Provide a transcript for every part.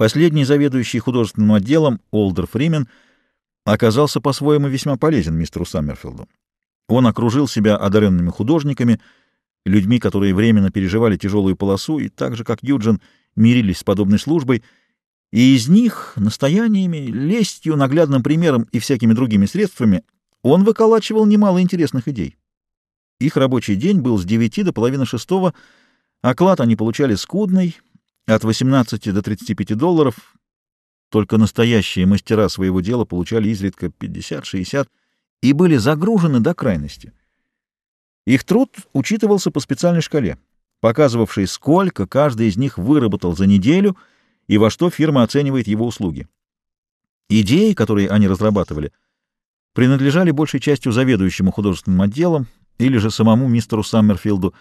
Последний заведующий художественным отделом, Олдер Фримен, оказался по-своему весьма полезен мистеру Саммерфилду. Он окружил себя одаренными художниками, людьми, которые временно переживали тяжелую полосу и так же, как Юджин, мирились с подобной службой, и из них настояниями, лестью, наглядным примером и всякими другими средствами он выколачивал немало интересных идей. Их рабочий день был с девяти до половины шестого, оклад они получали скудный, от 18 до 35 долларов. Только настоящие мастера своего дела получали изредка 50-60 и были загружены до крайности. Их труд учитывался по специальной шкале, показывавшей, сколько каждый из них выработал за неделю и во что фирма оценивает его услуги. Идеи, которые они разрабатывали, принадлежали большей частью заведующему художественным отделом или же самому мистеру Саммерфилду,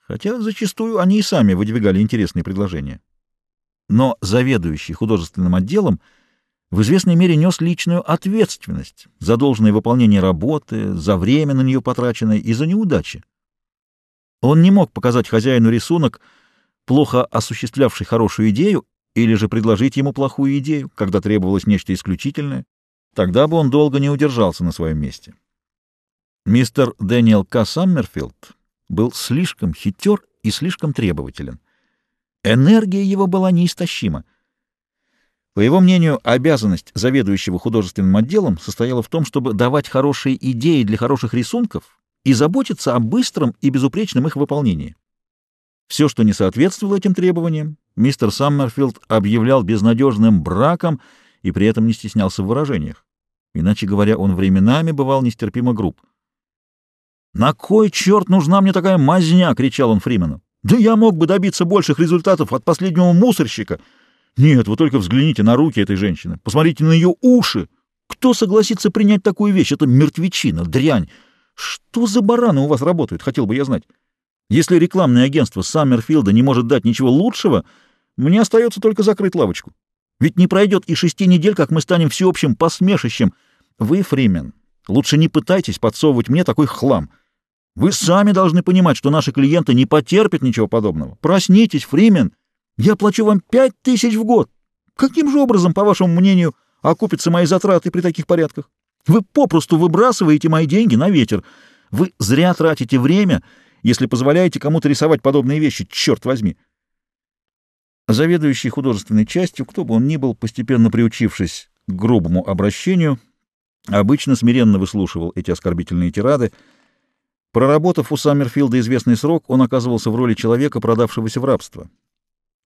хотя зачастую они и сами выдвигали интересные предложения. Но заведующий художественным отделом в известной мере нес личную ответственность за должное выполнение работы, за время на нее потраченное и за неудачи. Он не мог показать хозяину рисунок, плохо осуществлявший хорошую идею, или же предложить ему плохую идею, когда требовалось нечто исключительное. Тогда бы он долго не удержался на своем месте. Мистер Дэниел К. Саммерфилд был слишком хитер и слишком требователен. Энергия его была неистощима. По его мнению, обязанность заведующего художественным отделом состояла в том, чтобы давать хорошие идеи для хороших рисунков и заботиться о быстром и безупречном их выполнении. Все, что не соответствовало этим требованиям, мистер Саммерфилд объявлял безнадежным браком и при этом не стеснялся в выражениях. Иначе говоря, он временами бывал нестерпимо груб. «На кой черт нужна мне такая мазня?» — кричал он Фримену. «Да я мог бы добиться больших результатов от последнего мусорщика. Нет, вы только взгляните на руки этой женщины, посмотрите на ее уши. Кто согласится принять такую вещь? Это мертвечина, дрянь. Что за бараны у вас работают, хотел бы я знать. Если рекламное агентство Саммерфилда не может дать ничего лучшего, мне остается только закрыть лавочку. Ведь не пройдет и шести недель, как мы станем всеобщим посмешищем. Вы, Фримен, лучше не пытайтесь подсовывать мне такой хлам. Вы сами должны понимать, что наши клиенты не потерпят ничего подобного. Проснитесь, Фримен. Я плачу вам пять тысяч в год. Каким же образом, по вашему мнению, окупятся мои затраты при таких порядках? Вы попросту выбрасываете мои деньги на ветер. Вы зря тратите время, если позволяете кому-то рисовать подобные вещи, черт возьми. Заведующий художественной частью, кто бы он ни был, постепенно приучившись к грубому обращению, обычно смиренно выслушивал эти оскорбительные тирады. Проработав у Саммерфилда известный срок, он оказывался в роли человека, продавшегося в рабство.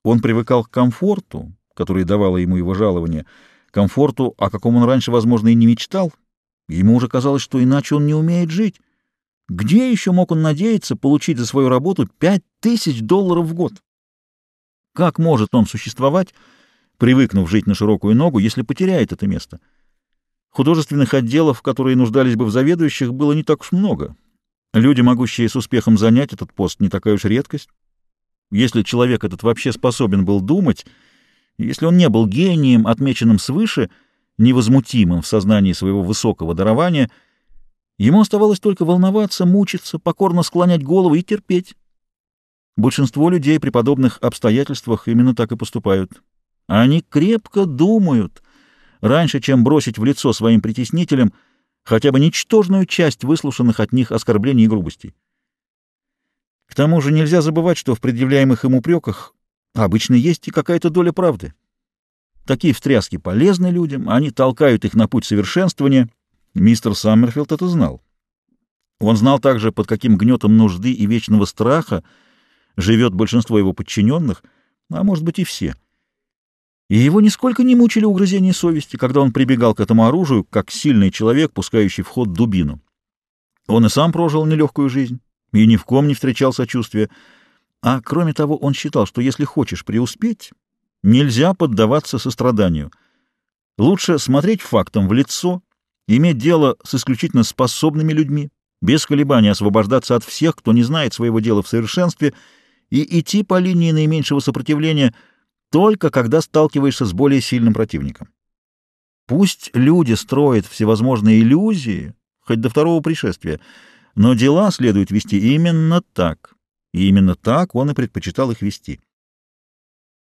Он привыкал к комфорту, который давало ему его жалование, комфорту, о каком он раньше, возможно, и не мечтал, Ему уже казалось, что иначе он не умеет жить. Где еще мог он надеяться получить за свою работу пять тысяч долларов в год? Как может он существовать, привыкнув жить на широкую ногу, если потеряет это место? Художественных отделов, которые нуждались бы в заведующих, было не так уж много. Люди, могущие с успехом занять этот пост, не такая уж редкость. Если человек этот вообще способен был думать, если он не был гением, отмеченным свыше — невозмутимым в сознании своего высокого дарования, ему оставалось только волноваться, мучиться, покорно склонять голову и терпеть. Большинство людей при подобных обстоятельствах именно так и поступают. Они крепко думают, раньше, чем бросить в лицо своим притеснителям хотя бы ничтожную часть выслушанных от них оскорблений и грубостей. К тому же нельзя забывать, что в предъявляемых им упреках обычно есть и какая-то доля правды. Такие встряски полезны людям, они толкают их на путь совершенствования. Мистер Саммерфилд это знал. Он знал также, под каким гнетом нужды и вечного страха живет большинство его подчиненных, а может быть и все. И его нисколько не мучили угрызения совести, когда он прибегал к этому оружию, как сильный человек, пускающий в ход дубину. Он и сам прожил нелегкую жизнь и ни в ком не встречал сочувствия. А кроме того, он считал, что если хочешь преуспеть, Нельзя поддаваться состраданию. Лучше смотреть фактам в лицо, иметь дело с исключительно способными людьми, без колебаний освобождаться от всех, кто не знает своего дела в совершенстве, и идти по линии наименьшего сопротивления только когда сталкиваешься с более сильным противником. Пусть люди строят всевозможные иллюзии, хоть до второго пришествия, но дела следует вести именно так, и именно так он и предпочитал их вести.